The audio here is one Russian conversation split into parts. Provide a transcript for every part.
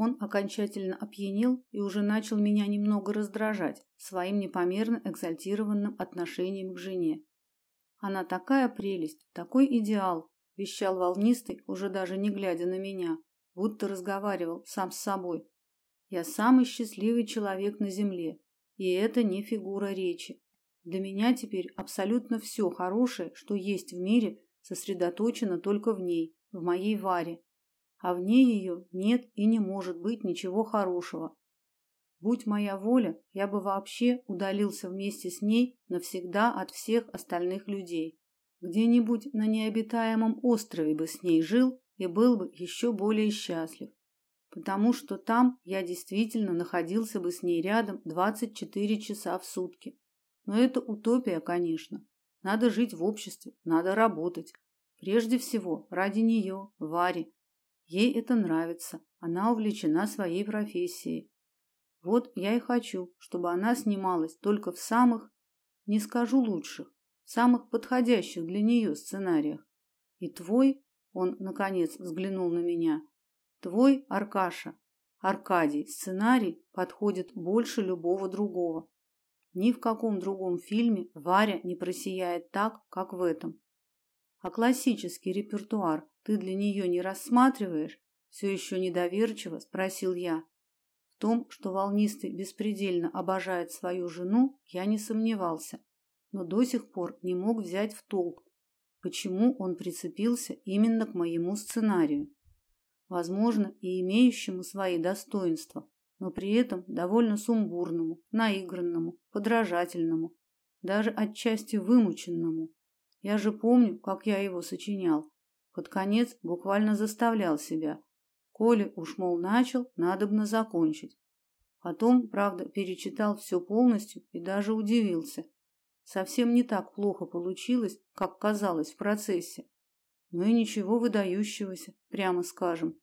Он окончательно опьянел и уже начал меня немного раздражать своим непомерно экзальтированным отношением к жене. Она такая прелесть, такой идеал, вещал волнистый, уже даже не глядя на меня, будто разговаривал сам с собой. Я самый счастливый человек на земле, и это не фигура речи. Для меня теперь абсолютно все хорошее, что есть в мире, сосредоточено только в ней, в моей Варе. А вне ее нет и не может быть ничего хорошего. Будь моя воля, я бы вообще удалился вместе с ней навсегда от всех остальных людей. Где-нибудь на необитаемом острове бы с ней жил и был бы еще более счастлив. Потому что там я действительно находился бы с ней рядом 24 часа в сутки. Но это утопия, конечно. Надо жить в обществе, надо работать. Прежде всего, ради нее, Вари. Ей это нравится. Она увлечена своей профессией. Вот я и хочу, чтобы она снималась только в самых, не скажу лучших, самых подходящих для нее сценариях. И твой, он наконец взглянул на меня. Твой, Аркаша, Аркадий, сценарий подходит больше любого другого. Ни в каком другом фильме Варя не просияет так, как в этом. А классический репертуар ты для нее не рассматриваешь? Все еще недоверчиво спросил я. В том, что волнистый беспредельно обожает свою жену, я не сомневался, но до сих пор не мог взять в толк, почему он прицепился именно к моему сценарию. Возможно, и имеющему свои достоинства, но при этом довольно сумбурному, наигранному, подражательному, даже отчасти вымученному. Я же помню, как я его сочинял. Под конец буквально заставлял себя. Коли уж, мол, начал, надобно закончить. Потом, правда, перечитал все полностью и даже удивился. Совсем не так плохо получилось, как казалось в процессе. Но и ничего выдающегося, прямо скажем.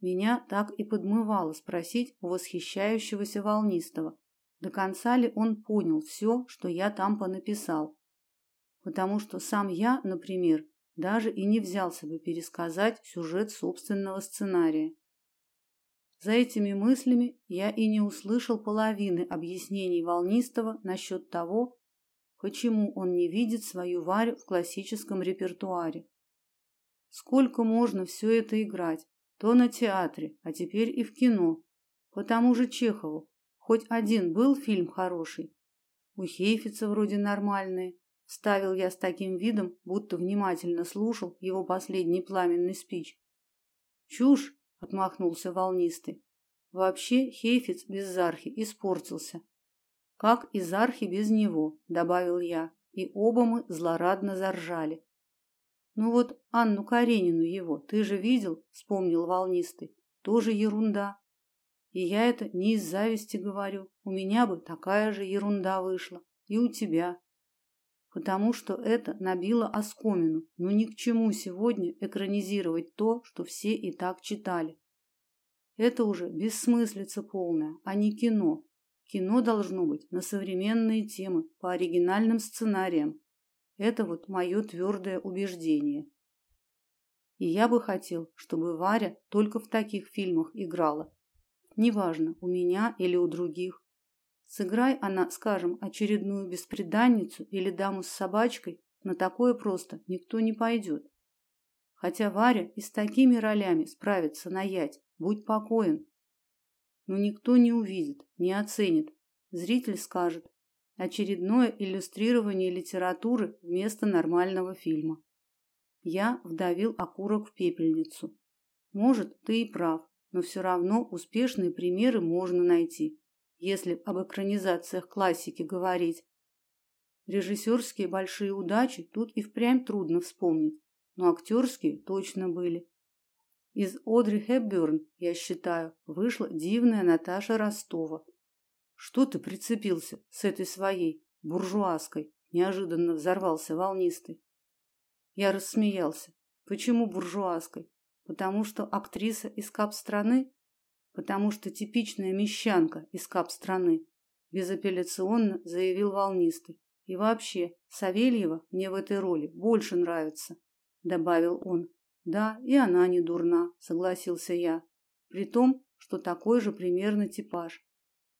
Меня так и подмывало спросить у восхищающегося волнистого, до конца ли он понял все, что я там понаписал. Потому что сам я, например, даже и не взялся бы пересказать сюжет собственного сценария. За этими мыслями я и не услышал половины объяснений волнистого насчет того, почему он не видит свою Варю в классическом репертуаре. Сколько можно все это играть? то на театре, а теперь и в кино. По тому же Чехову хоть один был фильм хороший. У Хейфица вроде нормальные. Ставил я с таким видом, будто внимательно слушал его последний пламенный спич. Чушь, отмахнулся волнистый. Вообще Хейфиц без Зархи испортился. Как и Зархи без него, добавил я, и оба мы злорадно заржали. Ну вот Анну Каренину его, ты же видел, вспомнил волнистый. Тоже ерунда. И я это не из зависти говорю. У меня бы такая же ерунда вышла, и у тебя. Потому что это набило оскомину. Но ни к чему сегодня экранизировать то, что все и так читали. Это уже бессмыслица полная, а не кино. Кино должно быть на современные темы, по оригинальным сценариям, это вот мое твердое убеждение. И я бы хотел, чтобы Варя только в таких фильмах играла. Неважно, у меня или у других. Сыграй она, скажем, очередную бесприданницу или даму с собачкой, на такое просто никто не пойдет. Хотя Варя и с такими ролями справится наять, будь покоен. Но никто не увидит, не оценит. Зритель скажет: Очередное иллюстрирование литературы вместо нормального фильма. Я вдавил окурок в пепельницу. Может, ты и прав, но все равно успешные примеры можно найти, если об экранизациях классики говорить. Режиссерские большие удачи тут и впрямь трудно вспомнить, но актерские точно были. Из Одри Хепберн, я считаю, вышла дивная Наташа Ростова, что ты прицепился с этой своей буржуазской? Неожиданно взорвался волнистый. Я рассмеялся. Почему буржуазской? Потому что актриса из кап-страны? Потому что типичная мещанка из кап-страны, безапелляционно заявил волнистый. И вообще, Савельева мне в этой роли больше нравится, добавил он. Да, и она не дурна, согласился я. при том, что такой же примерно типаж.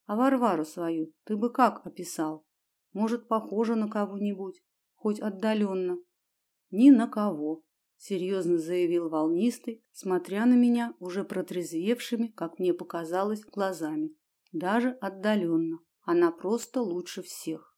А Варвару свою ты бы как описал? Может, похожа на кого-нибудь, хоть отдаленно?» Ни на кого, серьезно заявил волнистый, смотря на меня уже протрезвевшими, как мне показалось, глазами. Даже отдаленно. Она просто лучше всех.